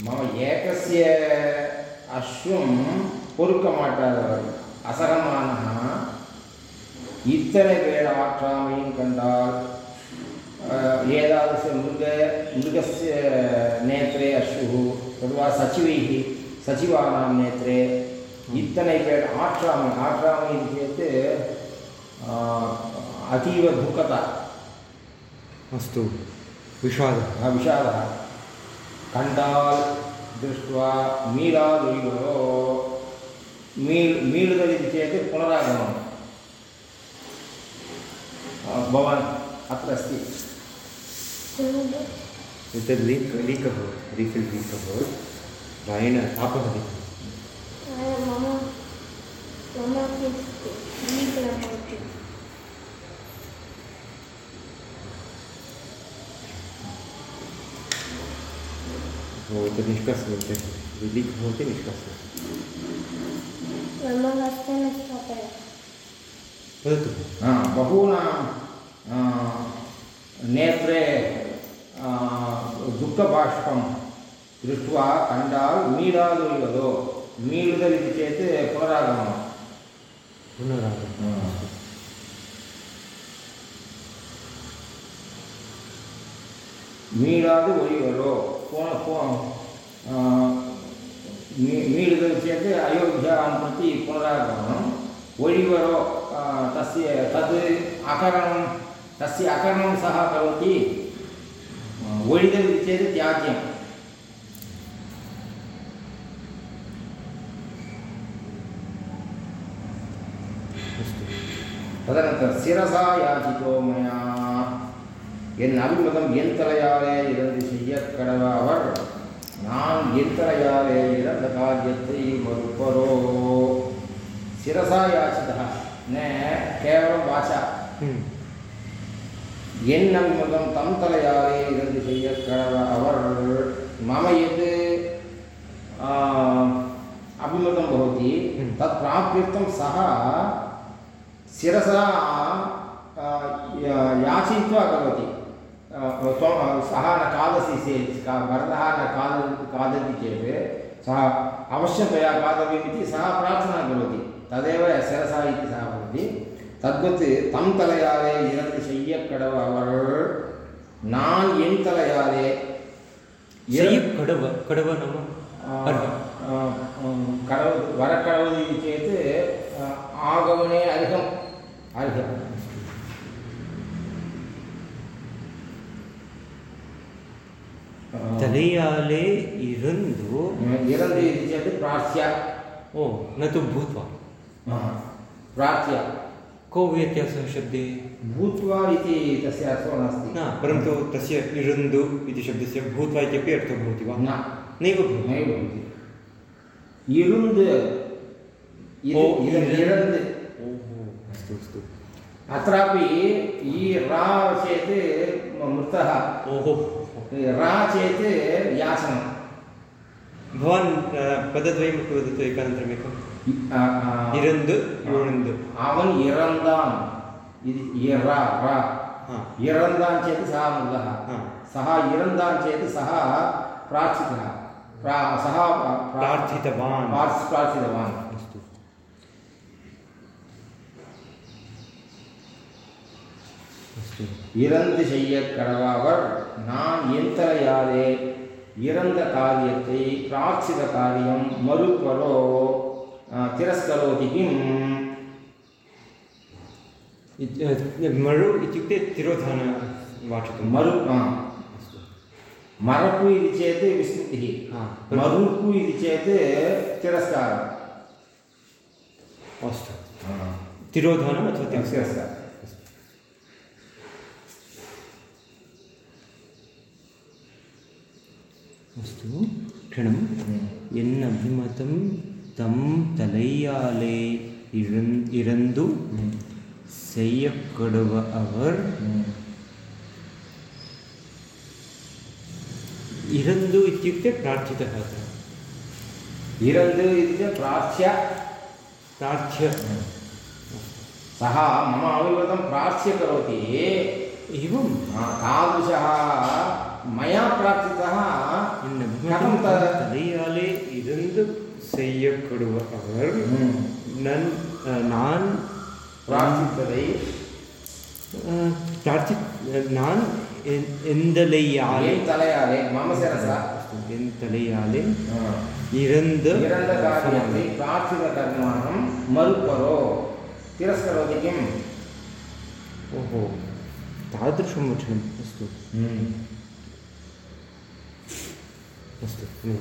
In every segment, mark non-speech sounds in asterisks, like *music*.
मम एकस्य अश्वं பொறுக்கமாட்டார் அசகமான இத்தனை பேர் ஆற்றாமையும் கண்டால் ஏதாவது மிருக மிருகஸ்ய நேத்திரே அஸ்வு பொதுவா சச்சிவைः சச்சிவானாம் நேத்திரே இத்தனை பேர் ஆற்றாமை ஆற்றாமை இது अतीव दुःखता अस्तु विषादः विषादः कण्डाल् दृष्ट्वा मीलादुरिगरो मीळ् मीळुदल् इति चेत् पुनरागमनं भवान् अत्र अस्ति। एतद् लीक् लीक् अभवत् रीफिल् लीक् अभवत् प्रायेण तापः मम मम किञ्चित् लीक् न भवति ओ एतद् निष्कासनीयं यदि लीक् भवति निष्कासनीयं मम हस्ते न स्थापय वदतु हा, बहूनां आ, नेत्रे आ, दुःखबाष्पं दृष्ट्वा कण्डाल् मीडालुवदो मीडुदल् इति चेत् पुनरागमनं पुनरागमनम् மீளாது ஒழிவரோ मीळिदं चेत् अयोध्यां प्रति पुनरागमनं वळिवरो तस्य तद् अकरणं तस्य अकरणं सः करोति वळिदम् चेत् त्याज्यम् तदनन्तरं शिरसा याचितो मया என் அபிமதம் என் தலையாலே இறந்து செய்ய கடவ அவர் நான் என் தலையாலே இறந்த காரியத்தை மறுப்பரோ சிரசா யாச்சிதா ந கேவலம் வாச்சா हम्म, என் அபிமதம் தம் தலையாலே இறந்து செய்ய கடவ அவர் மம எது ஆ, அபிமதம் பவதி ம். தத் प्राप्यर्थं सः शिरसा आ, या- याचयित्वा करोति आ, त्वं सः न खादति चेत् वरदः न खाद खादति चेत् सः अवश्यतया खादव्यमिति सः प्रार्थना करोति तदेव शिरसा इति सः वदति तद्वत् तं तलयारे इरति शय्यकडव नान् एन् तलयारे कडव कडव वरकडवति चेत् आगमने अर्हम् अर्हम् ಇರಂದು ಇರಲು ಇತಿ ಚೇತ್ ಪ್ರಾರ್ಥ್ಯ ಓ ನ ತು ಭೂತ್ವ ಪ್ರಾರ್ಥ್ಯ को व्यत्यासः शब्दे भूत्वा इति तस्य अर्थो नास्ति न परन्तु तस्य इरन्दु इति शब्दस्य भूत्वा इत्यपि अर्थो भवति वा न नैव नैव भवति इरुन्द् इरन्द् अस्तु अस्तु अत्रापि ई रा चेत् मृतः ओहो रा चेत् भवान् अ, पदद्वयमपि वदतु एकानन्तरमेकम् இ- அ, அ, इरन्दु इरन्दु அவன் இறந்தான் இது இறா ரா हा இறந்தான் சேத் சः मृगः हा सः இறந்தான் சேத் सः प्रार्थितः प्रा सः प्रा- प्रार्थितवान् प्रार्थ- प्रार्थितवान् अस्तु अस्तु இறந்து செய்ய கடவாவர் நான் என் தலையாலே இறந்த காரியத்தை பிரார்த்தித காரியம் மறுப்பரோ அஹ், திரஸ்கரோதி கிம் इत्- अ, मरु इत्युक्ते तिरोधानवाचकं मरु हा, अस्तु मरपु इति चेत् विस्मृतिः हा मरुपु इति चेत् तिरस्कारः अस्तु तिरोधानम् अथवा तिरस्कारः अस्तु क्षणं என் அபிமதம் தம் தலையாலே இழந் இறந்து செய்யக்கடுவ அவர் इरन्दु इत्युक्ते प्रार्थितः अत्र इरन्द् इति च प्रार्थ्य प्रार्थ्य सः मम अविवृतं प्रार्थ्य करोति एवं हा, तादृशः மயா பிரார்த்தித்தா கதம் தனியாலே இருந்து செய்யப்படுவர் அவர் நன் நான் பிரார்த்தித்ததை பிரார்த்தி நான் எந்தலையாலே தலையாலே மம சிரசா என் தலையாலே இறந்து இறந்த காரியத்தை பிரார்த்தித கர்மானம் மறுப்பரோ திரஸ்கரோதி கிம் ஓஹோ तादृशं वचनम् अस्तु अस्तु हम्म।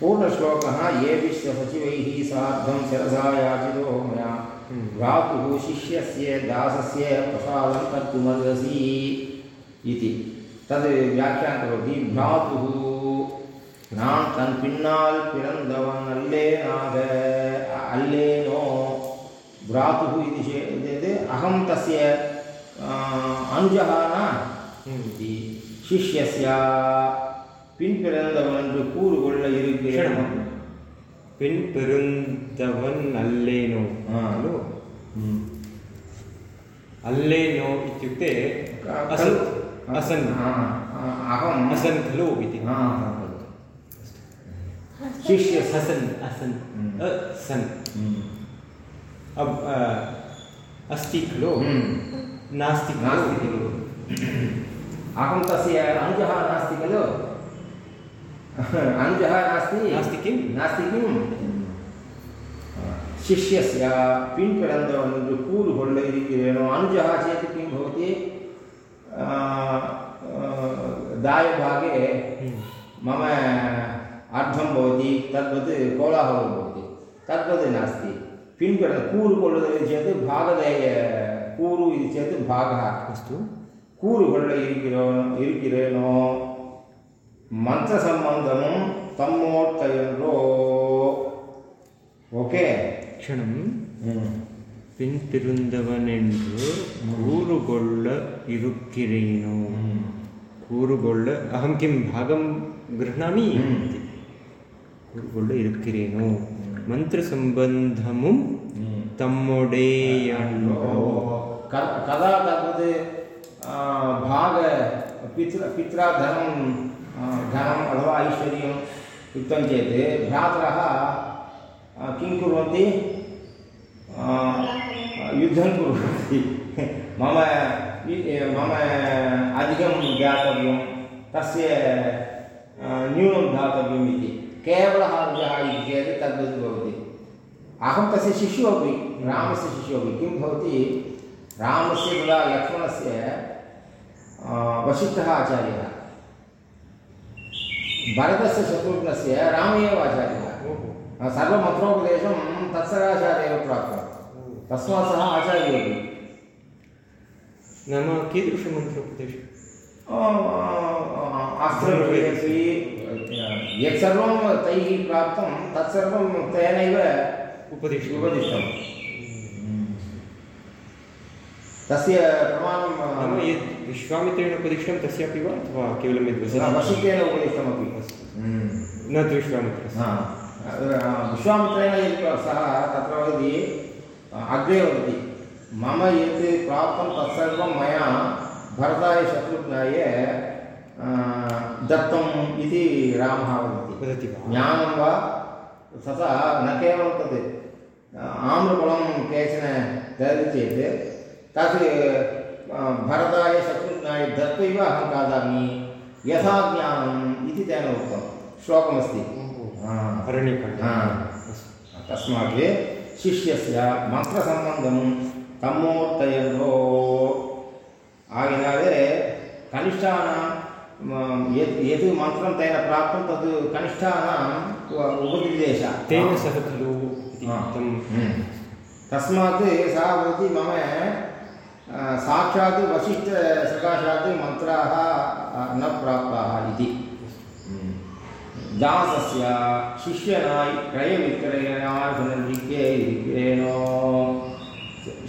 पूर्णश्लोकः येभिश्च सचिवैः सार्धं शिरसा याचितो मया हम्म। भ्रातुः शिष्यस्य दासस्य प्रसादं कर्तुमर्हसि इति तद् व्याख्यानं करोति भ्रातुः நான் தன் பின்னால் பிறந்தவன் அல்லேனாக அல்லேனோ भ्रातुः इति चेत् यद् अहं तस्य अनुजः न इति शिष्यस्य பின்பிறந்தவன் என்று கூறுகொள்ள இருக்கிறேன் क्षणं पिन् पिरुन्दवन् अल्लेनो हा। खलु अल्लेनो इत्युक्ते असन् असन् अहम् असन् खलु इति हा, शिष्य हसन् असन् हम्म। असन् अब अ, अस्ति खलु नास्ति नास्ति खलु अहं तस्य अनुजः नास्ति खलु अन्धः नास्ति नास्ति किं नास्ति किं शिष्यस्य पिन्पडन्दवन् कूरु होल्ड इति क्रियेण अनुजः चेत् किं भवति दायभागे मम अर्धं भवति तद्वत् कोलाहलं भवति तद्वत् नास्ति पिन्पड कूरु चेत् भागदय कूरु इति चेत् भागः अस्तु कूरु इरिकिरेणो మంత్ర సంబంధము తమ్మోట్టయంలో ఓకే క్షణం ಪಿಂತಿರುಂದವನೆಂದು ಕೂರುಗೊಳ್ಳ ಇರುಕ್ಕಿರೇನು ಕೂರುಗೊಳ್ಳ ಅಹಂ ಕಿಂ ಭಾಗಂ ಗೃಹಣಾಮಿ ಕೂರುಗೊಳ್ಳ ಇರುಕ್ಕಿರೇನು ಮಂತ್ರ ಸಂಬಂಧಮು ತಮ್ಮೊಡೆಯನ್ನು ಕದಾ ತದ್ವತ್ ಭಾಗ ಪಿತ್ರ ಪಿತ್ರಾಧನಂ धनम् अथवा ऐश्वर्यम् उक्तं चेत् भ्रातरः किं कुर्वन्ति? युद्धं कुर्वन्ति। *laughs* मम मम अधिकं दातव्यं तस्य न्यूनं दातव्यम् इति। केवलः अनुजः इति चेत् तद्वत् भवति। अहं तस्य शिशुः अपि, रामस्य शिशुः अपि। किं भवति? रामस्य तदा लक्ष्मणस्य वसिष्ठः आचार्यः। भरतस्य शत्रुघ्नस्य राम एव आचार्यः सर्वमन्त्रोपदेशं तत्सराचार्य एव प्राप्तवान् तस्मात् सः आचार्योपि नाम कीदृशमन्त्रोपदेशः अस्त्रविषयेपि यत्सर्वं तैः प्राप्तं तत्सर्वं तेनैव उपदिष्टम्। उपदिष्टम्। तस्य प्रमाणं यत् विश्वामित्रेण उपदिष्टं तस्यापि वा अथवा केवलं यद् उपदिष्टमपि न तु विश्वामित्रस्य। हा. विश्वामित्रेण यत् सः तत्र वदति अग्रे वदति मम यत् प्राप्तं तत्सर्वं मया भरताय शत्रुघ्नाय दत्तम् इति रामः वदति। वदति ज्ञानं वा? तथा न केवलं तत् आम्रफलं केचन ददति चेत् तत् भरताय शत्रुघ्नाय दत्त्वैव अहं खादामि यथा ज्ञानम् इति तेन उक्तं। श्लोकमस्ति। तस्मात् शिष्यस्य मन्त्रसम्बन्धं तमोर्तयन्तो आगिनाले कनिष्ठानां यत् यत् मन्त्रं तेन प्राप्तं तद् कनिष्ठानाम् उ- उपनिर्देशः। तेन सह खलु हम्म। तस्मात् सः वदति मम अ, साक्षात् वसिष्ठसकाशात् मन्त्राः न प्राप्ताः इति। हम्म। दासस्य शिष्यनाय क्रयविक्रयणाय पुनर्विक्रये विक्रयणो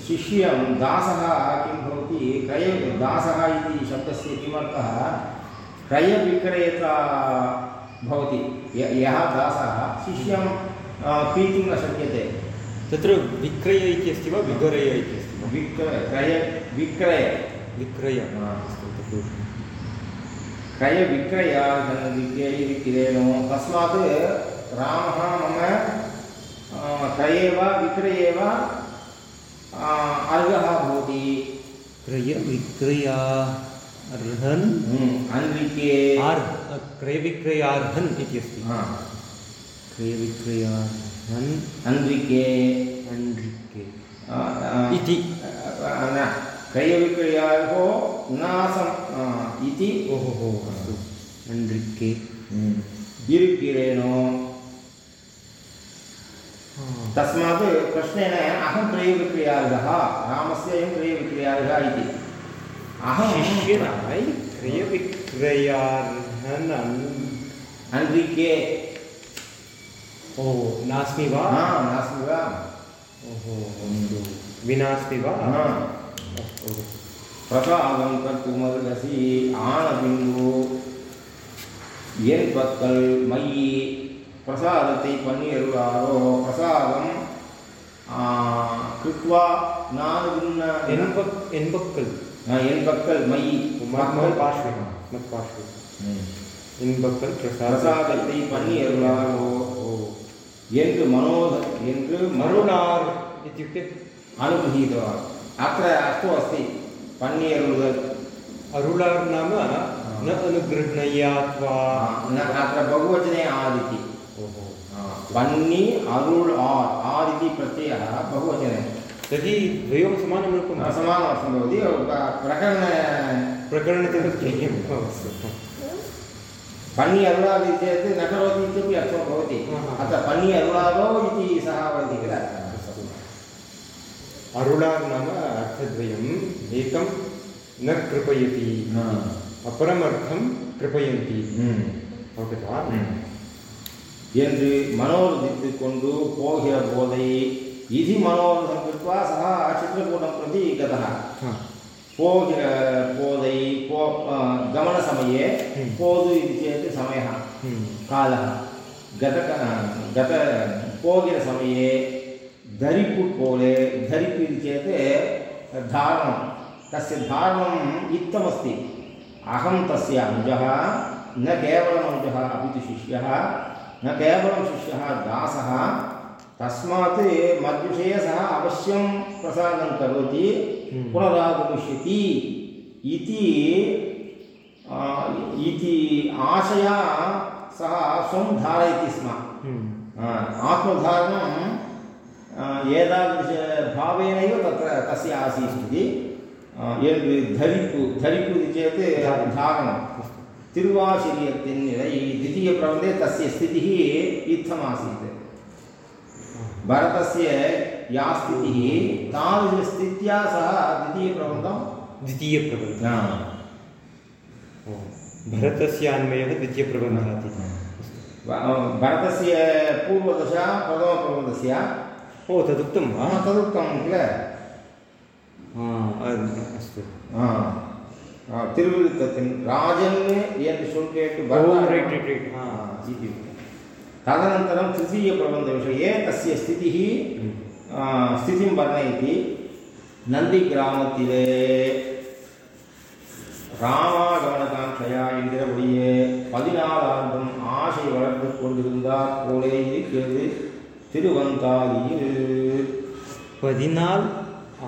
शिष्यं दासः किं भवति? क्रय दासः इति शब्दस्य किमर्थः? क्रयविक्रयता भवति। यः दासः शिष्यं क्रीतुं न शक्यते। तत्र विक्रय इति अस्ति वा विगरय इत्यस्ति विक्रय क्रय विक्रय। विक्रय। हा। अस्तु तद्दोषः क्रयविक्रयार्हन्विके विक्रयणो तस्मात् रामः मम क्रये वा विक्रये वा अर्हः भवति। क्रय विक्रया अर्हन्। हम्म, अन्विके। आर् क्रयविक्रयार्हन् इति अस्ति। क्रयविक्रयार्हन् अन्विके। आ, इति। न क्रयविक्रयार्हो नासम् आ, इति। ओहो हो अस्तु। अण्ड्रिके इरुकिरेणो तस्मात् प्रश्नेन अहं क्रयविक्रयार्हः रामस्य अयं क्रयविक्रयार्हः इति। अहं शिष्यनाय क्रयविक्रयार्हन् अन्- ओ नास्मि वा? नास्ति वा। विनास्ति वा हा अस्तु பிரசாதம் கட்டுமருகசி ஆனபிந்து என் பக்கல் மையி பிரசாதத்தை பண்ணி அருளாரோ பிரசாதம் ஆ, கிருத்வா நான் விண்ண என்பக் என்பக்கல் என் பக்கல் மையி மத் पार्श्वे मत् पार्श्वे ம். இன்பக்கல் பிரசாத பிரசாதத்தை பண்ணி அருளாரோ என்று மனோத என்று मरुणार् इत्युक्ते अनुगृहीतवान् अत्र अस्तु अस्ति पन्नि अरुळुदल् अरुळार् नाम न अनुगृह्णयात् वा न अत्र बहुवचने आदिति ओहो पन्नि अरुळ् आर् आर् इति प्रत्ययः बहुवचने तर्हि द्वयोः समानं रूपं समानमर्थं भवति प्रकरण प्रकरणचतुष्टयम् अस्तु पन्नि अरुळाद् इति चेत् न करोति इत्यपि अर्थं भवति आहा। अत्र पन्नि अरुळादो इति सः वदति किल अरुळार् नाम अर्थद्वयम् एकं न कृपयति हा। अपरमर्थं कृपयन्ति ம். अवगतवा என்று மனோரதித்து கொண்டு போகிற போதை இது மனோரதம் கிருத்வா சः चित्रकूटं प्रति गतः पोगिर पोदै पो गमनसमये पोदु इति चेत् समयः कालः गतक गत पोगिरसमये धरिपु पोले न केवलम् अनुजः अपि तु शिष्यः न केवलं शिष्य दासः तस्मात् मद्विषये सः अवश्यं प्रसादं करोति पुनरागमिष्यति इति इति आशया सः स्वं धारयति स्म। हम्म। आ, आत्मधारणं एतादृशभावेनैव तत्र तस्य आसीत् इति यद् धरिपु धरिपु इति चेत् धारणं तिरुवाशिरियत्तिन् निलै द्वितीयप्रबन्धे तस्य स्थितिः इत्थमासीत्। भरतस्य या स्थितिः तादृशस्थित्या सह द्वितीयप्रबन्धं। द्वितीयप्रबन्धः। भरतस्य अन्वयः द्वितीयप्रबन्धः इति। भरतस्य पूर्वदशा प्रथमप्रबन्धस्य। ओ तदुक्तं वा? तदुक्तं किल? अस्तु। तिरुविरुत्ततिन् राजन् हाँ। शुल्केट् इति। तदनन्तरं तृतीयप्रबन्धविषये तस्य स्थितिः आ, स्थितिं वर्णयति நந்திகிராமத்திலே ராமாகமனகாங்கையா என்கிறபடியே பதினாலாண்டும் ஆசை வளர்த்து கொண்டிருந்தார் போலே இருக்கிறது திருவந்தாதியில் पदिनाल्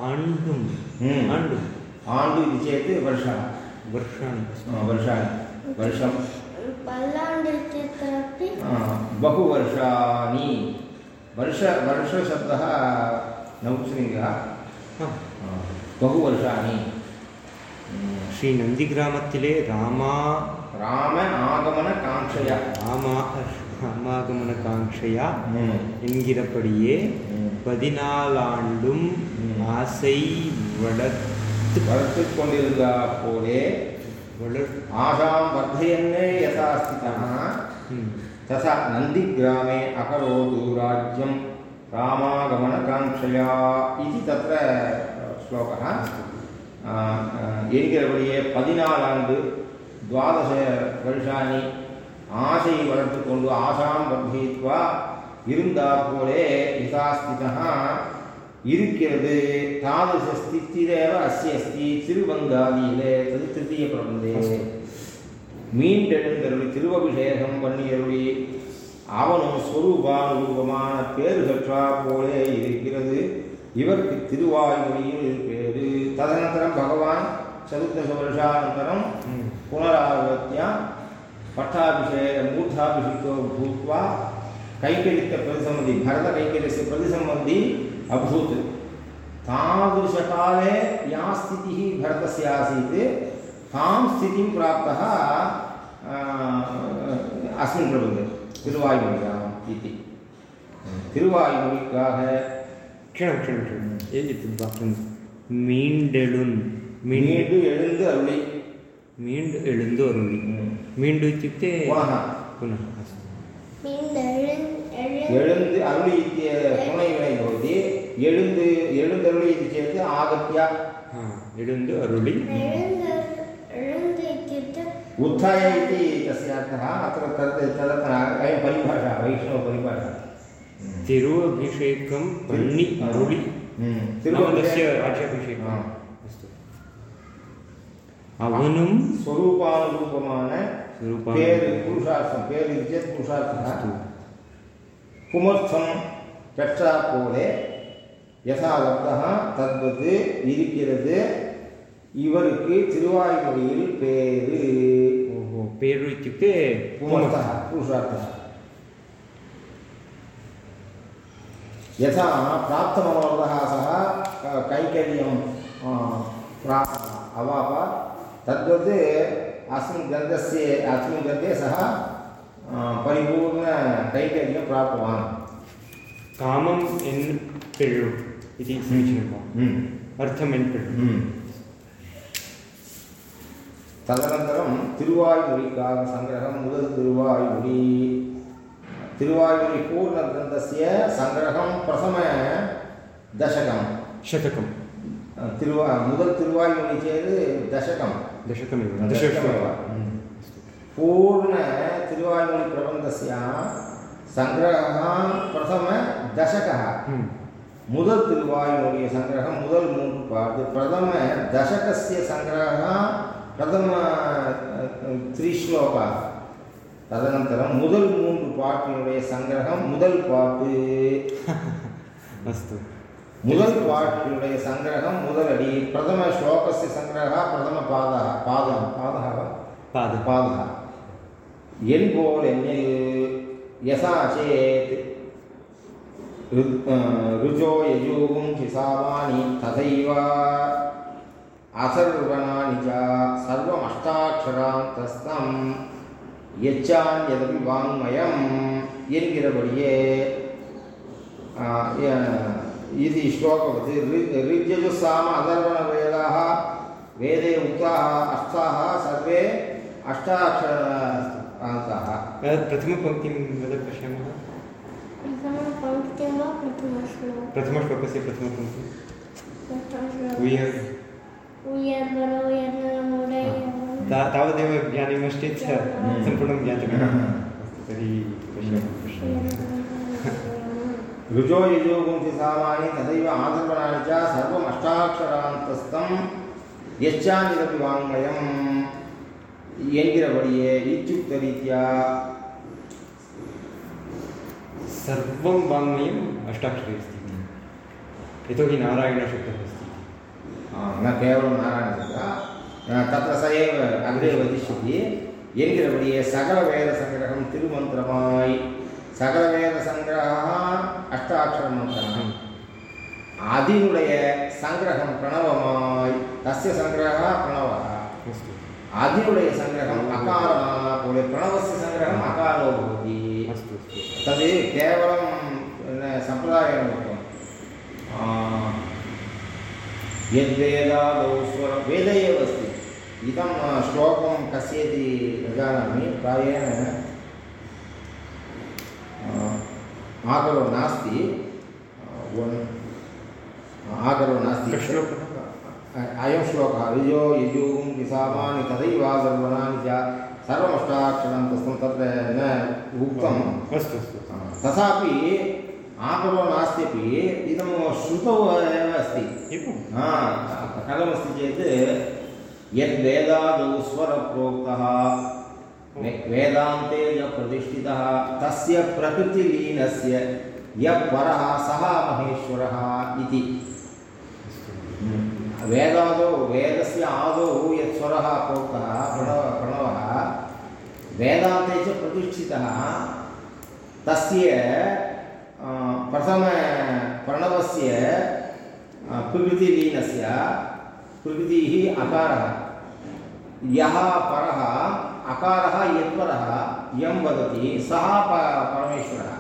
आण्डुम् हम्म। आण्डुम् ஆண்டு இது சேத்து வருஷம் वर्षाणि वर्षाणि वर्षं पल्लाण्डु इत्यत्रापि आ, बहुवर्षाणि वर्ष वर्षशब्दः नपुंसकलिङ्गः हा, आ, बहुवर्षाणि श्रीनन्दिग्रामत्तिले रामा राम आगमनकाङ्क्षया ராமா ராமாகமனகாங்கையா ம். என்கிறபடியே ம். பதினாலாண்டும் ம். ஆசை வளர்த்து वरतु कोण्डिरुगा पोले வளர் आशां वर्धयन् यथा स्थितः ம். तथा नन्दिग्रामे अकरोतु राज्यं रामागमनकाङ्क्षया इति तत्र श्लोकः आ, आ, என்கிறபடியே பதினாலாண்டு துவாதச வருஷாணி ஆசை வளர்த்து கொண்டு ஆசாம் வர்த்தயித்வா இருந்தாற் போலே யதாஸ்திதः இருக்கிறது. தாதச ஸ்தித்திரேவ அஸ்தி அஸ்தி திருவங்காதியிலே அது திருத்திய பிரபந்தே மீண்டெழுந்தருளி திருவபிஷேகம் பண்ணியருளி அவனும் சொரூபானுரூபமான பேரு கற்றா போலே இருக்கிறது. இவருக்கு திருவாயுமொழியில் இருப்பேரு ததனந்தரம் பகவான் சதுர்த்தச வருஷானந்தரம் புனராவத்தியா பட்டாபிஷேக மூர்த்தாபிஷிக்கோ பூத்வா கைகரித்த பிரதிசம்பதி பரத கைகரித்த பிரதிசம்பதி अभूत् तादृशकाले या स्थितिः भरतस्य आसीत् तां स्थितिं प्राप्तः अस्मिन् प्रबन्धे तिरुवायुमொழியாம் इति திருவாய்மொழிக்காக கிணம் கிணம் கிணம் எழுதிட்டு பார்க்கணும் மீண்டெழுன் மீண்டு எழுந்து அருளி மீண்டு எழுந்து அருளி மீண்டு இத்துக்தே புனः எழுந்து அருளி இத்திய துணை வினை எழுந்து எழுந்தருளி இது சேர்த்து ஆகத்தியா எழுந்து அருளி उत्थाय इति तस्य अर्थः अत्र तद् तदर्थः अयं परिभाषा वैष्णवपरिभाषा तिरुवभिषेकं पन्नि अरुळि तिरुवन्दस्य राज्याभिषेकम् अस्तु அவனும் ஸ்வரூபானுரூபமான பேர் புருஷார்த்தம் பேர் இருக்கு புருஷார்த்தம் புமர்த்தம் பெற்றா போலே யதா லப்தः தத்வத் இருக்கிறது இவருக்கு திருவாய்மொழியில் பேரு ओहो पेरु इत्युक्ते पुमर्थः पुरुषार्थः यथा प्राप्तमनोरथः सः क- कैङ्कर्यं अ, प्रा अवाप तद्वत् अस्मिन् ग्रन्थस्य अस्मिन् ग्रन्थे सः अ, परिपूर्णकैङ्कर्यं प्राप्तवान् कामम् एन् पेरु इति स्वीक्ष्यमाणम् हम्म। हम्म। अर्थमेण्ट् हम्म। तदनन्तरं तिरुवायुमुरिकाव्यसङ्ग्रहं मुदत् तिरुवायुमुरि तिरुवायुमुरिपूर्णग्रन्थस्य सङ्ग्रहं प्रथमदशकं शतकं तिरुवा मुदल् तिरुवायुमुरि चेत् दशकं दशकमेव दशकमेव। पूर्णतिरुवायुमुरिप्रबन्धस्य सङ्ग्रहः प्रथमदशकः முதல் திருவாயினுடைய சங்கிரகம் முதல் மூன்று பாட்டு பிரதம தசகசிய சங்கிரகः பிரதம த்ரிஸ்லோகா तदनन्तरं முதல் மூன்று பாட்டினுடைய சங்கிரகம் முதல் பாட்டு अस्तु முதல் பாட்டினுடைய சங்கிரகம் முதல் அடி பிரதம ஸ்லோகस्य சங்கிரகः பிரதம பாதः பாதம் பாதः वा பாத பாதः என் போல் என்னில் யசா சேத் ऋ- अ, ऋजो यजूगुं हिसावानि तथैव अथर्वणानि च सर्वमष्टाक्षरान्तस्थं यच्चान्यदपि वाङ्मयम् என்கிறபடியே ஆ, ய- இது श्लोकवत् ऋ- ऋग्यजुस्साम अथर्वणवेदाः वेदे उक्ताः अष्टाः सर्वे अष्टाक्षरान्ताः प्रथमपङ्क्तिं वद पश्यामः प्रथमपङ्क्तिं वा प्रथमश्लोकं प्रथमश्लोकस्य प्रथमपङ्क्ति तावदेव ज्ञानीयमश्चेत् सम्पूर्णं ज्ञातव्यं तर्हि पश्यामः ऋजो यजो गुंसि सामानि तदैव आधर्वणानि च सर्वम् अष्टाक्षरान्तस्थं यच्चानिरपि वाङ्मयम्। एन्गिरवडिये इत्युक्तरीत्या सर्वं वाङ्मयम् अष्टाक्षरे अस्ति यतोहि नारायणशब्दः अस्ति न केवलं नारायणशब्दः तत्र स एव अग्रे वदिष्यति என்கிறபடியே சகல வேத சங்கிரகம் திருமந்திரமாய் சகல வேத சங்கிரகா அஷ்டாட்சர மந்திரம் அதனுடைய சங்கிரகம் பிரணவமாய் தஸ்ய சங்கிரகா பிரணவா அதனுடைய சங்கிரகம் அகாரமாக பிரணவசிய சங்கிரகம் அகாரோ பவதி तद् केवलं उक्तं यद्वेदादौ स्वरं वेद एव अस्ति। इदं श्लोकं कस्य इति न जानामि प्रायेण। आकरो नास्ति। आकरो नास्ति? अयं श्लोकः। ऋजो यजुगुं किसामानि तथैवादर्वणानि च सर्वमष्टाक्षरं तस्मिन् तत्र न उक्तम् अस्तु। अस्तु तथापि आकरो नास्त्यपि इदं श्रुतौ एव अस्ति। एवं कथमस्ति चेत् यद्वेदादौ स्वरप्रोक्तः वेदान्ते यः प्रतिष्ठितः तस्य प्रकृतिलीनस्य यः परः सः महेश्वरः इति। वेदादौ वेदस्य आदौ यत् स्वरः प्रोक्तः वेदान्ते च प्रतिष्ठितः। तस्य प्रथमप्रणवस्य प्रकृतिलीनस्य प्रकृतिः अकारः। यः परः अकारः यत्परः यं वदति सः प परमेश्वरः।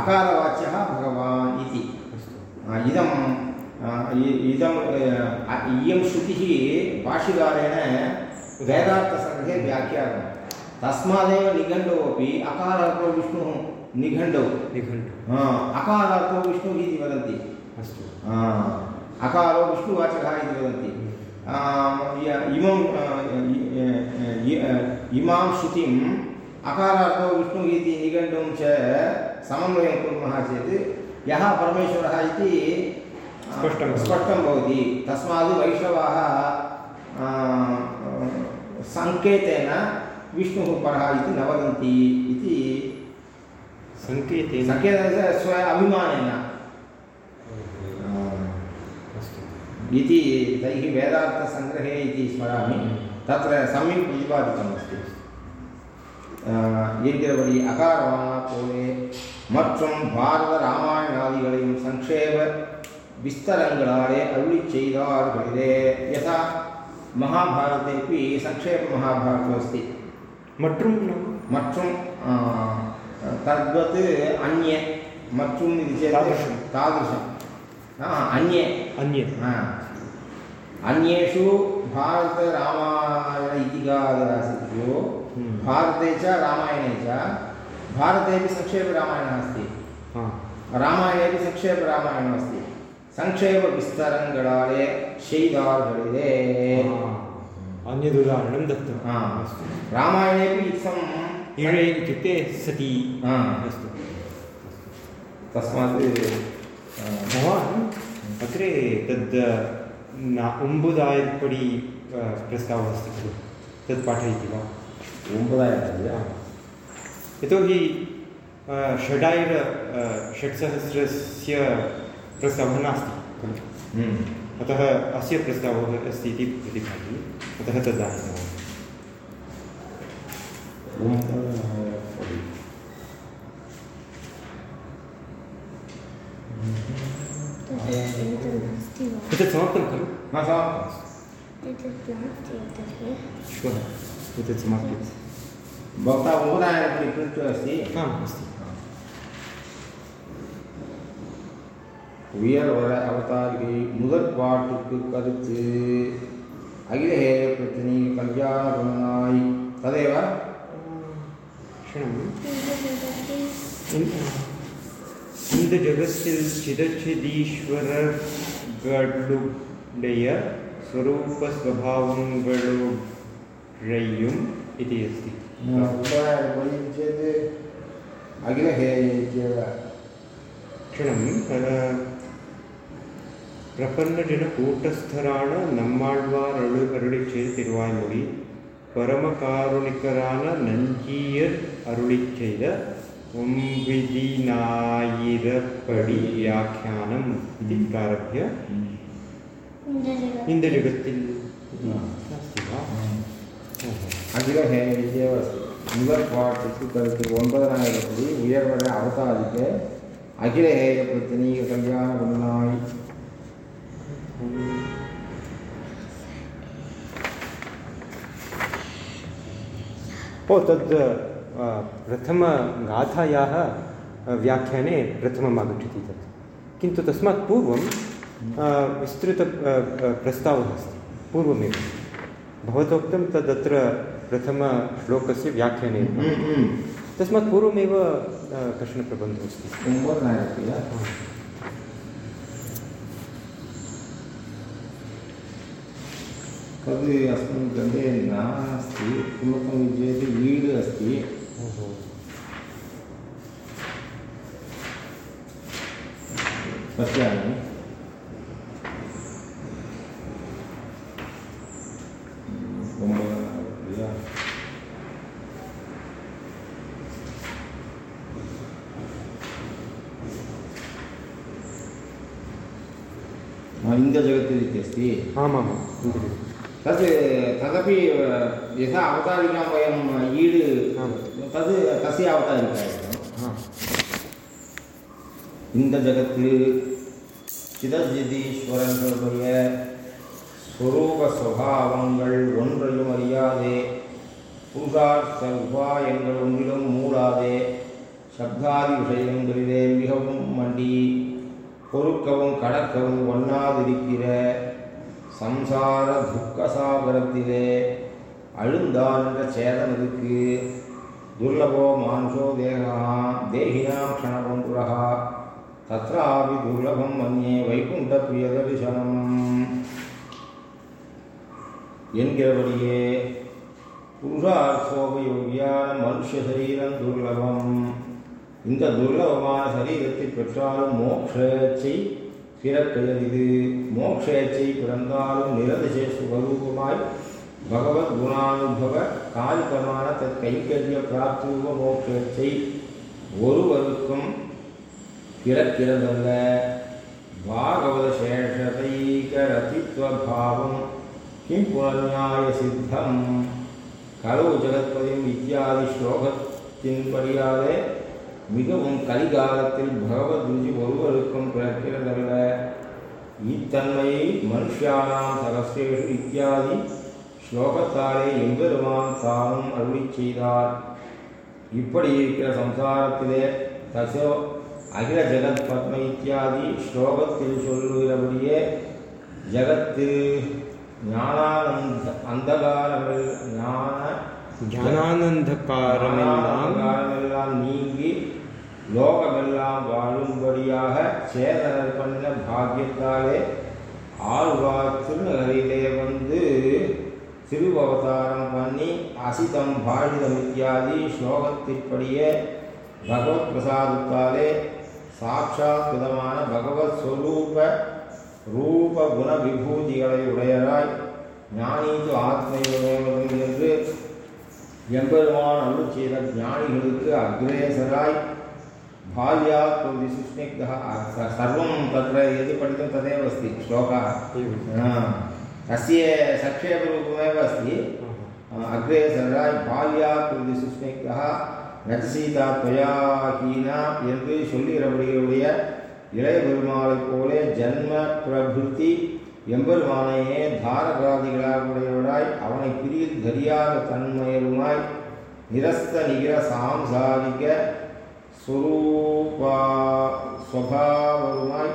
अकारवाच्यः भगवान् इति। अस्तु। आ, इदं इदं इयं श्रुतिः भाष्यकारेण वेदार्थसङ्ग्रहे व्याख्यानं तस्मादेव निघण्टौ अपि अकारार्थो विष्णुः निघण्टौ निघण्टु आ, अकारार्थो विष्णुः इति वदन्ति अस्तु आ, अकारो विष्णुवाचकः इति वदन्ति आ, य- इमं आ, इ- इ- इ- इमां श्रुतिम् अकारार्थो विष्णुः इति निघण्टुं च समन्वयं कुर्मः चेत् यः परमेश्वरः इति आ, स्पष्टं भवति। स्पष्टं भवति तस्मात् वैष्णवाः आ, सङ्केतेन विष्णुः परः इति न वदन्ति इति सङ्केतेन सङ्केतेन स्व अभिमानेन इति तैः वेदार्थसङ्ग्रहे इति स्मरामि तत्र सम्यक् प्रतिपादितमस्ति இருக்கிறபடி அகாரமான போலே மற்றும் பாரத ராமாயணாதிகளையும் சங்கேப விஸ்தரங்களாலே அருளி செய்தார்களே யதா மகாபாரதேப்பி சங்கேப மகாபாரதம் அஸ்தி मट्रुं नाम मट्रुं तद्वत् अन्ये मट्रुम् इति चेत् तादृशं तादृशं अन्ये अन्ये अन्येषु भारतरामायणइतिहासयो भारते च रामायणे च भारतेपि संक्षेपरामायणः अस्ति रामायणेपि संक्षेपरामायणमस्ति संक्षेपविस्तरङ्गडाले शैदार्गडिले अन्यदुदाहरणं दत्तं हा। अस्तु रामायणेपि इत्थं ईळे इत्युक्ते सती हा। अस्तु तस्मात् भवान् अग्रे तद् न उम्बुदायपडि प्रस्तावः अस्ति खलु तत् पाठयति वा ओम्बदायः यतोहि षडायुर षट्सहस्रस्य प्रस्तावः नास्ति खलु। अतः अस्य प्रस्तावः अस्ति इति प्रतिभाति अतः तदानीतवान् एतत् समाप्तं खलु? न समाप्तम्। एतत् श्वः। एतत् समाप्यते भवता प्रिण्ट् अस्ति? आम् अस्ति। உயர்வர அவதாரிகை முதற் பாட்டுக்கு கருத்து அகில ஹேய பிரச்சனை கல்யாணமாய் ததேவ இந்த ஜகத்தில் சிதச்சிதீஸ்வரர்களுடைய ஸ்வரூப ஸ்வபாவங்களுடையும் இது அஸ்தி அகில ஹேய क्षणं ಪ್ರಪನ್ನ ಜನ ಕೂಟಸ್ಥರಾಣ ನಮ್ಮಾಳ್ವಾರಳು ಅರುಳಿ ಸೇರ್ ತಿರುವಾಯ್ಮೊಳಿ ಪರಮಕಾರುಣಿಕರಾನ ನಂಜೀಯರ್ ಅರುಳಿ ചെയ്ത ഒമ്പിതിനായിരപ്പടി വ്യാഖ്യാനം ഇതി പ്രാരഭ്യ ഇന്ദുജഗത്തിൽ അസ്തി वा அதில் ஹேரிஜே வசதி இவர் பாட்டுக்கு ஒன்பதனாயிரப்படி உயர்வர அவதாரிக்க அகில ஹேய பிரச்சனை கல்யாண பொன்னாய் ओ तद् प्रथमगाथायाः व्याख्याने प्रथमम् आगच्छति तत्। किन्तु तस्मात् पूर्वं विस्तृत प्रस्तावः अस्ति। पूर्वमेव। भवतोक्तं तदत्र प्रथमश्लोकस्य व्याख्याने। एव। तस्मात् पूर्वमेव कश्चन प्रबन्धः अस्ति। तद् अस्मिन् ग्रन्थे नास्ति किमर्थं चेत् वीड् अस्ति। पश्यामि। लिङ्गजगत् इति अस्ति आमाम् यथा अवतारिकां वयम् ईड् आम्. तद् तस्य अवतारिका एव हा இந்த ஜகத்து சிதஜிதீஸ்வரனுடைய ஸ்வரூப சுவாவங்கள் ஒன்றையும் அறியாதே புருஷார்த்த உபாயங்கள் ஒன்றிலும் மூடாதே சப்தாதி விஷயங்களிலே மிகவும் மண்டி பொறுக்கவும் கடக்கவும் ஒண்ணாதிருக்கிற சம்சார அழுந்தான் என்ற சேதம் எதுக்கு துர்லபோ மானுஷோ தேகா தேகினாம் க்ஷணபந்துரகா தத்ராபி துர்லபம் மன்யே வைகுண்ட பிரியதரிசனம் என்கிறபடியே புருஷார்த்தோபயோகியான மனுஷ சரீரம் துர்லபம். இந்த துர்லபமான சரீரத்தை பெற்றாலும் மோக்ஷேச்சை பிறப்பெயர் இது. மோக்ஷேச்சை பிறந்தாலும் நிரதிசேஷ சுபரூபமாய் பகவத் குணானுபவ காலிகமான தத் கைங்கரிய பிராப்தியுவ மோட்சத்தை ஒருவருக்கும் பிறக்கிறதல்ல பாகவத சேஷதைக ரதித்வபாவம் கிம் புனர்நியாய சித்தம் கலவு ஜெகத்பதியும் இத்தியாதி ஸ்லோகத்தின்படியாலே மிகவும் கலிகாலத்தில் பகவத் ருச்சி ஒருவருக்கும் பிறக்கிறதல்ல இத்தன்மையை மனுஷியானாம் சகஸ்ரேஷு இத்தியாதி ஸ்லோகத்தாலே எம்பெருமான் தானும் அருளி செய்தார். இப்படி இருக்கிற சம்சாரத்திலே தசோ அகில ஜெகத் பத்ம இத்தியாதி ஸ்லோகத்தில் சொல்லுகிறபடியே ஜகத்தில் ஞானானந்த அந்தகாரங்கள் ஞான ஞானானந்தகாரமெல்லாம் நீங்கி லோகமெல்லாம் வாழும்படியாக சேதனர் பண்ண பாக்கியத்தாலே ஆழ்வார் திருநகரிலே வந்து திருவவதாரம் பண்ணி அசிதம் பாழிதம் இத்தியாதி ஸ்லோகத்திற்படியே பகவத் பிரசாதத்தாலே சாட்சாத் விதமான பகவத் ஸ்வரூப ரூப குண விபூதிகளை உடையராய் ஞானீது ஆத்மையுடையவர்கள் என்று எம்பெருமான் அருள் செய்த ஞானிகளுக்கு அக்ரேசராய் बाल्यात् विशिष्णिग्धः स- सर्वं तत्र यदि पठितं तदेव अस्ति श्लोकः एवं हा. तस्य सक्षेपरूपमेव अस्ति अग्रे सर्वा बाल्या कृति सुस्मिकः நட்சீதா துவயா ஹீனா என்று சொல்லிரபடியுடைய இளைய பெருமாளைப் போலே ஜன்ம பிரபிருத்தி எம்பெருமானையே தாரகாதிகளாகுடையவராய் அவனை பிரியில் தெரியாத தன்மையருமாய் நிரஸ்த நிகர சாம்சாரிக ஸ்வரூபா ஸ்வபாவருமாய்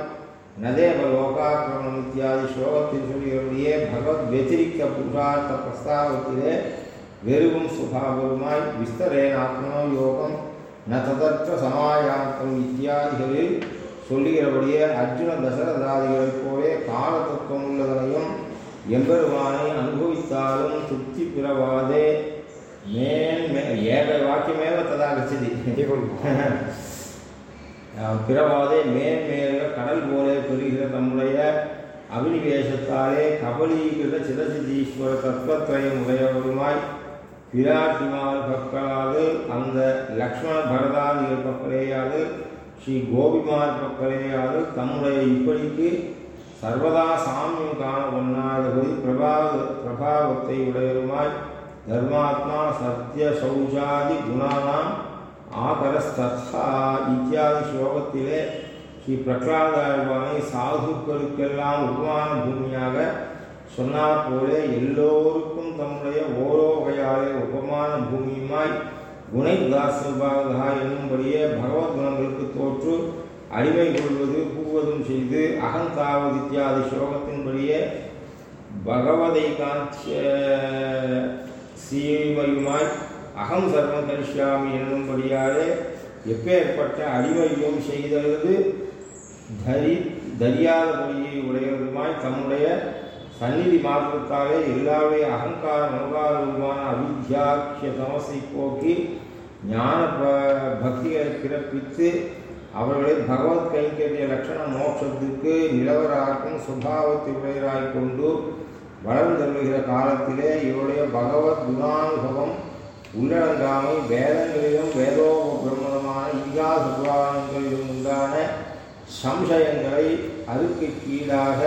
நதேவ லோகாக்கிரமணம் இத்தியாதி ஸ்லோகத்தில் சொல்லியபடியே பகவத் வெத்திரிக்க புருஷார்த்த பிரஸ்தாவத்திலே வெறுவும் சுபாவருமாய் விஸ்தரேன ஆத்மனோ யோகம் ந ததற்ற சமாயாந்தம் இத்தியாதிகளில் சொல்லுகிறபடியே அர்ஜுன தசரதாதிகளைப் போலே கால தத்துவம் உள்ளதனையும் எம்பெருமானை அனுபவித்தாலும் திருப்தி பிறவாதே மேன்மே ஏக வாக்கியமேவ ததா கச்சதி एवं பிறவாதே மேன்மேல கடல் போலே பெறுகிற தம்முடைய அபினிவேசத்தாலே கபலீகிருத சிதசிதீஸ்வர தத்துவத்திரயம் உடையவருமாய் பிராட்டிமார் பக்கலாது அந்த லக்ஷ்மண பரதாதிகள் பக்கலேயாது ஸ்ரீ கோபிமார் பக்கலேயாது தம்முடைய இப்படிக்கு சர்வதா சாமியம் காண ஒண்ணாதபடி பிரபாவ பிரபாவத்தை உடையவருமாய் தர்மாத்மா சத்ய சௌஜாதி குணானாம் ஆகரஸ்தா இத்தியாதி ஸ்லோகத்திலே ஸ்ரீ பிரகலாதாழ்வானை சாதுக்களுக்கெல்லாம் உருவான பூமியாக சொன்னார் போலே எல்லோருக்கும் தம்முடைய ஓரோ வகையாலே உபமான பூமியுமாய் குணை தாசபாகா என்னும்படியே பகவத் குணங்களுக்கு தோற்று அடிமை கொள்வது கூவதும் செய்து அகந்தாவது இத்தியாதி ஸ்லோகத்தின்படியே பகவதை காந்திய சீமையுமாய் அகம் சர்வம் கரிஷ்யாமி என்னும்படியாலே எப்பேற்பட்ட அடிமையும் செய்தது தரி தரியாதபடியை உடையவருமாய் தம்முடைய சந்நிதி மாற்றத்தாலே எல்லாருடைய அகங்கார மனோகாரமான அவித்யாக்கிய தமசை போக்கி ஞான ப- பக்திகளை பிறப்பித்து அவர்களை பகவத் கைங்கரிய லட்சண மோட்சத்திற்கு நிலவராக்கும் சுபாவத்தை உடையராய் கொண்டு வளர்ந்தருகிற காலத்திலே இவருடைய பகவத் குணானுபவம் உள்ளடங்காமை வேதங்களிலும் வேதோ பிரம்மணமான இதிகாச புராணங்களிலும் உண்டான சம்சயங்களை அதுக்கு கீழாக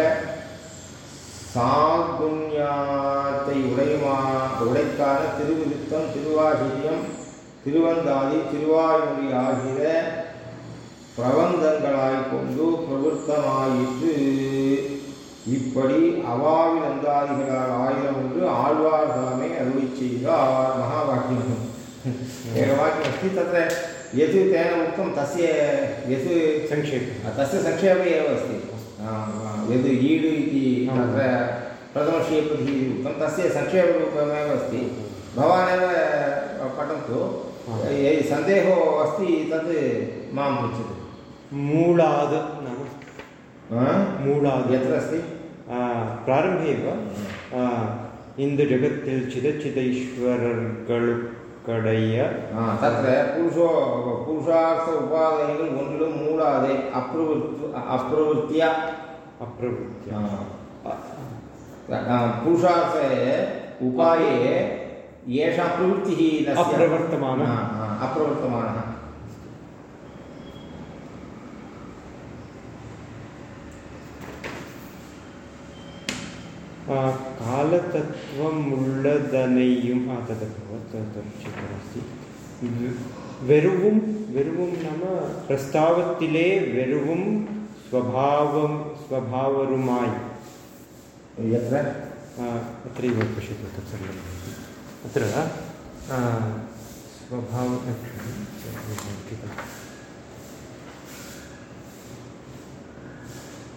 சாகுண்யாத்தை உடையுமா உடைத்தான திருவிருத்தம் திருவாசிரியம் திருவந்தாதி திருவாய்மொழி ஆகிய பிரபந்தங்களாய்க் கொண்டு பிரவருத்தமாயிற்று. இப்படி அவாவின் அந்தாதிகளால் ஆயிரம் என்று ஆழ்வார் தாமே அருளி செய்தார் महावाक्यम् एकवाक्यम् अस्ति तत्र यत् तेन उक्तं तस्य यत् संक्षेपः तस्य संक्षेपः एव अस्ति आ, यद् ईड् इति तत्र प्रथमशीपतिः इति उक्तं तस्य संक्षेपरूपमेव अस्ति भवानेव पठन्तु हा। यदि सन्देहो अस्ति तत् मां पृच्छतु मूलाद् नाम मूढादि यत्र अस्ति प्रारम्भे एव इन्दु जगत्तिल् चिदचिदैश्वरर्गळु கடைய தத்திர புருஷோ புருஷார்த்த உபாதைகள் ஒன்றும் மூடாதே அப்ரவருத்து அப்ரவருத்தியா அப்ரவருத்தியா புருஷார்த்த உபாயே ஏஷா பிரவருத்திः अप्रवर्तमानः अप्रवर्तमानः कालतत्त्वमुल्लधनैयुम् तद् अभवत् तदस्ति वेरुवुं वेरुवुं नाम प्रस्तावत्तिले वेरुवुं स्वभावं स्वभावरुमाय् यत्र अत्रैव पश्यतु तत् स्वभाव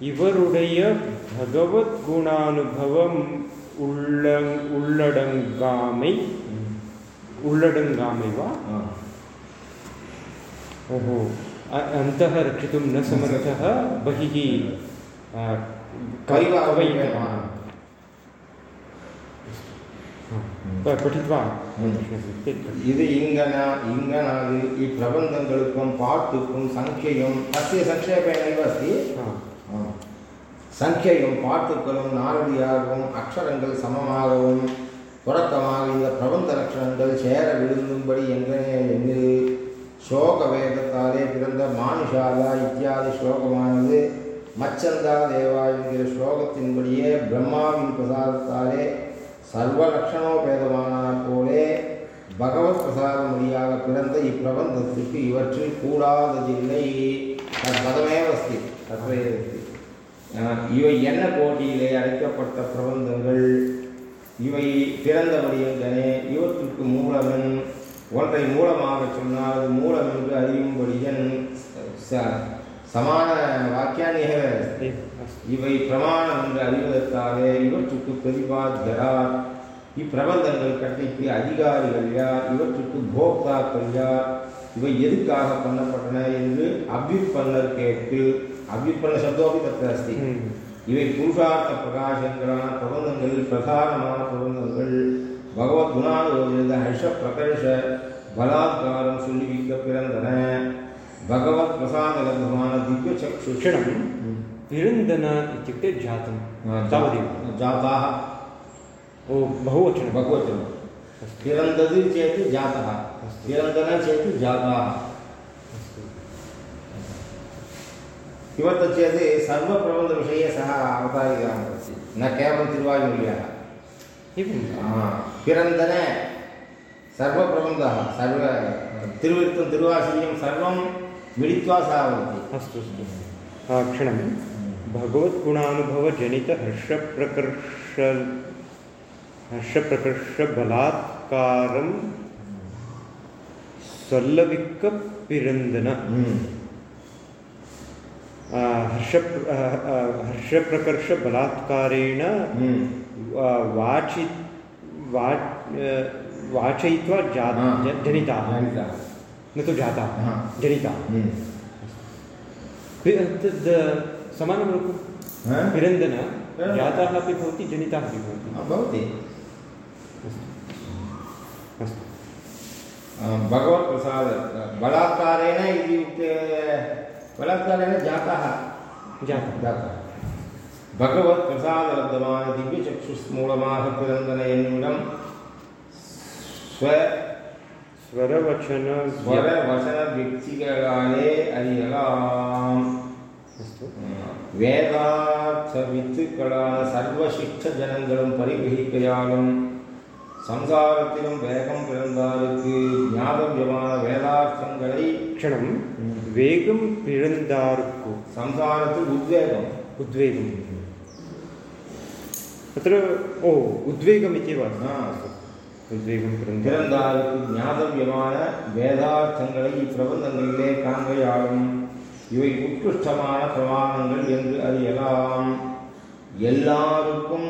இவருடைய பகவத் குணானுபவம் உள்ள உள்ளடங்காமை உள்ளடங்காமை वा ओहो अन्तः रक्षितुं न समर्थः बहिः पठित्वा இது இங்கனா இங்கனாது இப்பிரபந்தங்களுக்கும் பாட்டுக்கும் சங்கையும் தஸ்ய சங்கேபேணைவ अस्ति சங்கியம் பாட்டுக்களும் நாரடியாகவும் அக்ஷரங்கள் சமமாகவும் தொடக்கமாக இந்த பிரபந்த லட்சணங்கள் சேர விழுந்தும்படி எங்கனே என்று ஸ்லோக வேதத்தாலே பிறந்த மானுஷாலா இத்தியாதி ஸ்லோகமானது மச்சந்தா தேவா என்கிற ஸ்லோகத்தின்படியே பிரம்மாவின் பிரசாதத்தாலே சர்வ லட்சணோபேதமானார் போலே பகவத் பிரசாதமொழியாக பிறந்த இப்பிரபந்தத்திற்கு இவற்றில் கூடாததில்லை. தத் பதமேவ இவை என்ன போட்டியிலே அழைக்கப்பட்ட பிரபந்தங்கள்? இவை பிறந்தபடியென்றனே இவற்றுக்கு மூலவன் ஒன்றை மூலமாக சொன்னால் அது மூலம் என்று அறியும்படியன் சமான வாக்கியானிக இவை பிரமாணம் என்று அறிவதற்காக இவற்றுக்கு பிரதிபா ஜரார் இப்பிரபந்தங்கள் கட்டைக்கு அதிகாரிகள் யார்? இவற்றுக்கு போக்தாக்கள் யார்? இவை எதுக்காக பண்ணப்பட்டன என்று அபிப்பன்னர் கேட்டு अव्युत्पन्नशब्दोऽपि तत्र अस्ति। हम्म। इवे पुरुषार्थप्रकाशङ्करा प्रबन्धङ्गल् प्रधानमानप्रबन्धङ्गल् भगवद्गुणानुरोधेन हर्षप्रकर्ष बलात्कारं सुलिवीकपिरन्दन भगवत्प्रसादलब्धमान दिव्यचक्षुक्षणं पिरन्दन इत्युक्ते जातं तावदेव। जाताः। ओ बहुवचनं। बहुवचनं। पिरन्दति चेत् जातः। पिरन्दन चेत् जाताः। किमर्थं चेत् सर्वप्रबन्धविषये सः अवतारिकाः अस्ति न केवलं तिरुवायुमूल्याः पिरन्दन सर्वप्रबन्धः सर्व तिरुवृत्तं तिरुवासिर्यं सर्वं मिलित्वा सः भवति अस्तु अस्तु क्षणं भगवद्गुणानुभवजनितहर्षप्रकर्ष हर्षप्रकर्षबलात्कारं स्वल्लविक्कपिरन्दन हर्ष आ, आ, हर्षप्रकर्षबलात्कारेण वाचि वा आ, वाचयित्वा जा हा. जनिताः। न तु जाताः हा. जनिताः। तद् समानं रूपं? पिरन्दन हा. जाताः अपि भवति जनिताः अपि भवन्ति भवति। अस्तु। भगवत्प्रसाद बलात्कारेण इति बलात्कारेण जातः जातः जातः भगवत्प्रसादलब्धवान् दिव्यचक्षुस्मूलमाहृतनन्दनयन्निलं स्व स्वरवचन स्वरवचनव्यक्तिकाले अनिलाम् अस्तु। वेदार्थवित्कला सर्वशिष्टजनङ्गलं परिगृहीकयालम् சம்சாரத்திலும் வேகம் பிறந்தாருக்கு ஞாபகமான வேதார்த்தங்களை क्षणं वेगं पिळन्दार्कु சம்சாரத்தில் உத்வேகம் उद्वेगम् अत्र ओ उद्वेगमित्येव अस्ति ஆ, उद्वेगं पिळन्दार् பிறந்தாருக்கு ஞாபகமான வேதார்த்தங்களை இப்பிரபந்தங்களிலே காண்கையாலும் இவை உத்கிருஷ்டமான பிரமாணங்கள் என்று அறியலாம் எல்லாருக்கும்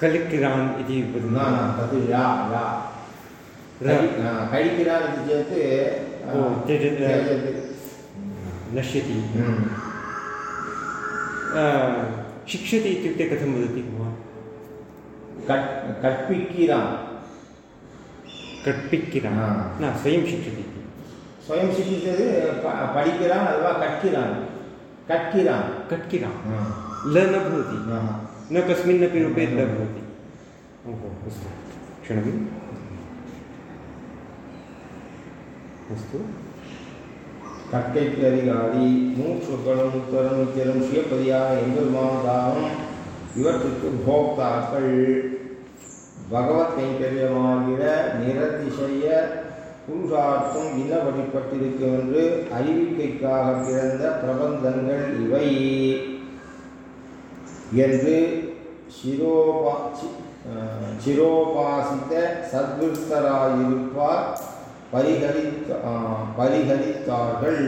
कलिकिरान् इति न न तद् या या कलिकिरान् इति चेत् नश्यति शिक्षति इत्युक्ते कथं वदति भवान् कट् कट्पिक्किरान् कट्पिक्किरान् न स्वयं शिक्षति स्वयं शिक्षति चेत् पडिकिरान् अथवा कट्किरान् कट्किरान् कट्किरान् ल न भवति न कस्मिन्नपि रूपे न भवति ओहो अस्तु क्षणम् अस्तु கட்கைக்கு அதிகாரி மூச்சுக்களும் முத்தரும் நித்தியரும் சுயப்பதியான எம்பெருமான் தானும் இவற்றுக்கு போக்தாக்கள் பகவத் கைங்கரியமாகிற நிரதிசய புருஷார்த்தம் இன்னபடிப்பட்டிருக்கும் என்று அறிவிக்கைக்காக பிறந்த பிரபந்தங்கள் இவை என்று சிரோபா சி- அஹ், சிரோபாசித்த சத்விருத்தராயிருப்பார் பரிகரித்த அஹ், பரிகரித்தார்கள்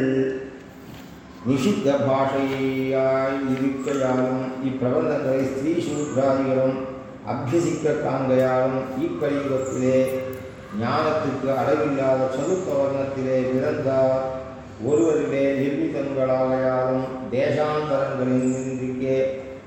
நிஷித்த பாஷையாய் இருக்கையாலும் இப்பிரபந்தங்களை ஸ்திரீ சூத்ராதிகளும் அபியசிக்க காண்கையாலும் இக்கலியுகத்திலே ஞானத்துக்கு அளவில்லாத சதுர்த்த வர்ணத்திலே பிறந்தார் ஒருவரிலே நிர்மிதங்களாகையாலும் தேசாந்தரங்களின் இன்றிக்கே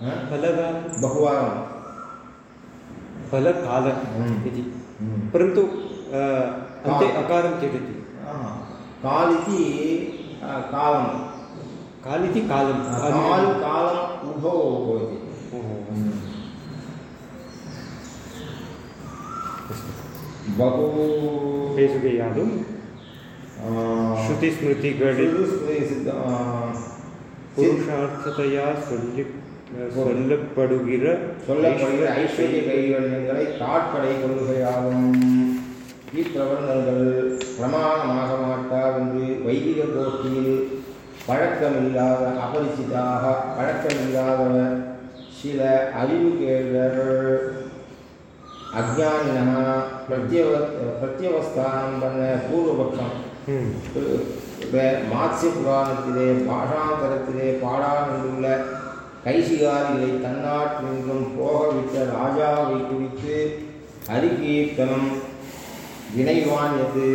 फलगान बहुवारं फलकाल इति परन्तु अन्ते अकारं त्यजति काल्। इति कालं हाँ, काल् इति कालं काल् कालम् उभौ भवति बहु तेषु ज्ञातुं पुरुषार्थतया संयुक्त। சொல்லப்படுகிற சொல்லப்படுகிற ஐஸ்வர்ய கைவல்யங்களை காட்படை கொள்கையாலும் இப்பிரபந்தங்கள் பிரமாணமாக மாட்டார் என்று வைதிக கோஷ்டியில் பழக்கமில்லாத அபரிசிதாக பழக்கமில்லாதவர் சில அறிவு கேள்வர் அஜானின பிரத்யவ பிரத்யவஸ்தானம் பண்ண பூர்வபக்ஷம். மாத்ய புராணத்திலே பாஷாந்தரத்திலே பாடாமென்றுள்ள கைசிகாரிகளை தன்னாட்டினின்றும் போகவிட்ட ராஜாவை குறித்து ஹரிகீர்த்தனம் வினைவான்யது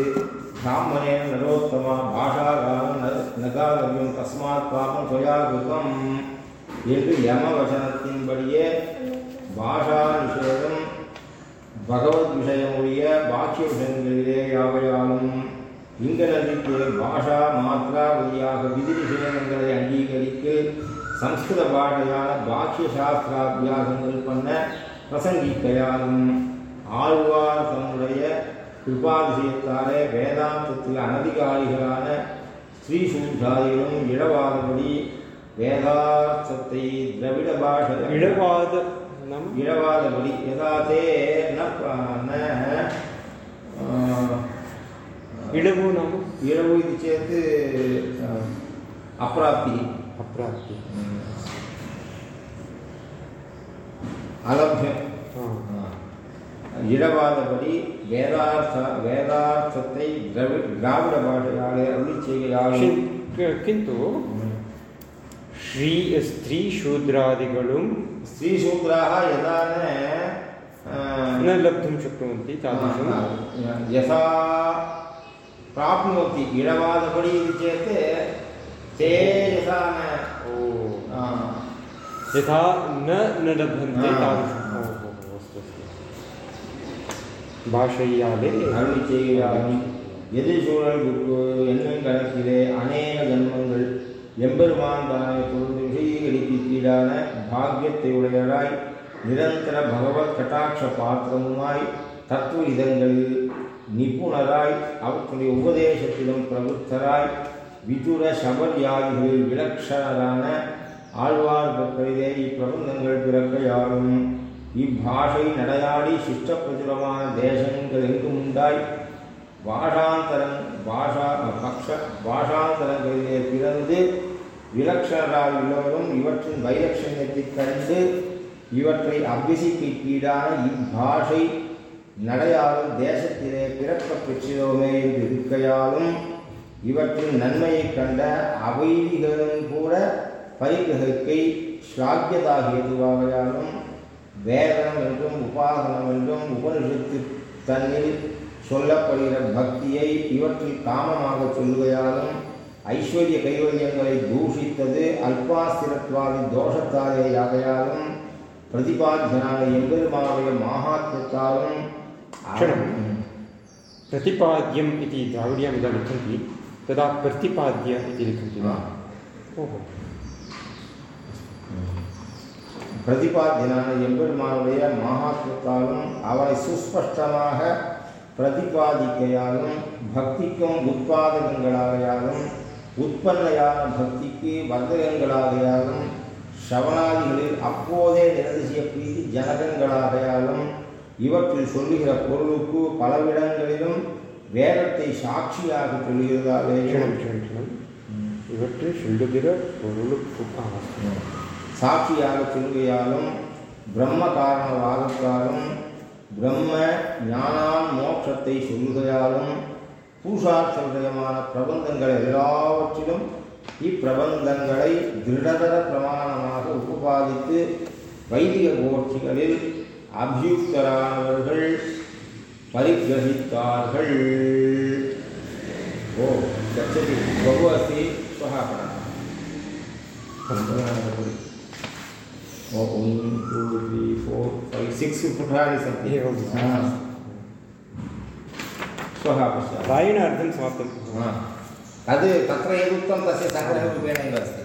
பிராமணேன நரோத்தமா பாஷாகாரம் நகாகவியம் தஸ்மாத் பாபம் சுயாகுகம் என்று யமவசனத்தின்படியே? பாஷா நிஷேதம் பகவத் விஷயமுடைய பாக்கிய விஷயங்களிலே யாவையாலும் இங்கனதிக்கு பாஷா மாத்ரா வழியாக விதி விஷயங்களை அங்கீகரித்து சம்ஸ்கிருத பாஷையான பாக்கிய சாஸ்திராபியாசங்கள் பண்ண பிரசங்கிக்கையாலும் ஆழ்வார் தன்னுடைய கிருபாதிசயத்தாலே வேதாந்தத்தில் அனதிகாரிகளான ஸ்ரீசூஷாதிகளும் இழவாதபடி வேதார்த்தத்தை திரவிட பாஷை इडवाद नाम इळवादपरि यदा ते न न अ, इडवु नाम इळवु इति चेत् अ, अप्राप्तिः अप्राप्ति अलभ्य हा இழவாதபடி வேதார்த்த வேதார்த்தத்தை திரவி திராவிட பாஷையாலே அருளி செய்கையாலும் किन्- क- किन्तु श्री स्त्रीशूद्रादिगणुं ஸ்ரீசூத்ராः यदा न अ, न लब्धुं शक्नुवन्ति तादृशं यथा प्राप्नोति इळवादपडि इति चेत् ते यथा न ओ आ, यथा न न लभन्ते हा. तादृशम् ओ हो हो, अस्तु अस्तु भाषय्याले அருளி செய்கிறார்கள் எதிர்சூழல் குரு என்னும் கணக்கிலே அநேக ஜன்மங்கள் எம்பெருமான் தானே பொருள் விஷயீகரிக்கீடான பாக்கியத்தை உடையராய் நிரந்தர பகவத் கட்டாட்ச பாத்திரமுமாய் தத்துவ இதங்களில் நிபுணராய் அவற்றுடைய உபதேசத்திலும் பிரபுத்தராய் விதுர சபர்யாதிகளில் விலக்ஷணரான ஆழ்வார் பக்தரிலே இப்பிரபந்தங்கள் பிறக்கையாலும் இப்பாஷை நடையாடி சிஷ்டப்பிரசுரமான தேசங்கள் எங்கும் உண்டாய் பாஷாந்தரங் பாஷா பக்ஷ பாஷாந்தரங்களிலே பிறந்து விலக்ஷணராய் உள்ளவரும் இவற்றின் வைலட்சண்யத்தைக் கண்டு இவற்றை அபியசிக்கீடான இப்பாஷை நடையாலும் தேசத்திலே பிறக்கப் பெற்றிரோமே என்று இருக்கையாலும் இவற்றின் நன்மையைக் கண்ட அவைதிகளும் கூட பரிகிரகிக்கை ஸ்லாக்கியதாக ஏதுவாகையாலும் வேதனம் என்றும் உபாசனம் என்றும் உபனிஷத்து தன்னில் சொல்லப்படுகிற பக்தியை இவற்றில் காமமாக சொல்லுகையாலும் ஐஸ்வர்ய கைவல்யங்களை தூஷித்தது அல்பாஸ்திரத்வாதி தோஷத்தாலேயாகையாலும் பிரதிபாத்தியனான எம்பெருமானுடைய மாகாத்மியத்தாலும் பிரதிபாத்தியம் இது திராவிடியம் இதை तदा प्रतिपाद्य इति लिखन्ति वा ओहो பிரதிபாத்தியனான எம்பெருமானுடைய மகாத்மத்தாலும் அவனை சுஸ்பஷ்டமாக பிரதிபாதிக்கையாலும் பக்திக்கும் உட்பாதகங்களாகையாலும் உற்பன்னையான பக்திக்கு வர்த்தகங்களாகையாலும் சவனாதிகளில் அப்போதே நிரதிசிய பிரீதி ஜனகங்களாகையாலும் இவற்றில் சொல்லுகிற பொருளுக்கு பலவிடங்களிலும் வேதத்தை சாட்சியாக சொல்கிறதாலே க்ஷணம் க்ஷணம் இவற்றை சொல்லுகிற பொருளுக்கு சாட்சியாக சொல்கையாலும் பிரம்ம காரணவாதத்தாலும் பிரம்ம ஞானான் மோட்சத்தை சொல்லுகையாலும் பூஷார் சம்பிரதமான பிரபந்தங்கள் எல்லாவற்றிலும் இப்பிரபந்தங்களை திருடதர பிரமாணமாக உபாதித்து வைதிக கோட்சிகளில் அபியுக்தரானவர்கள் परिग्रहितार्हल् ओ गच्छति। बहु अस्ति श्वः ओ one two three four five six पुटानि सन्ति। श्वः पश्यामः प्रायेण अर्धं समाप्तं। हा. तद् तत्र यदुक्तं तस्य सङ्ग्रहरूपेण एव अस्ति।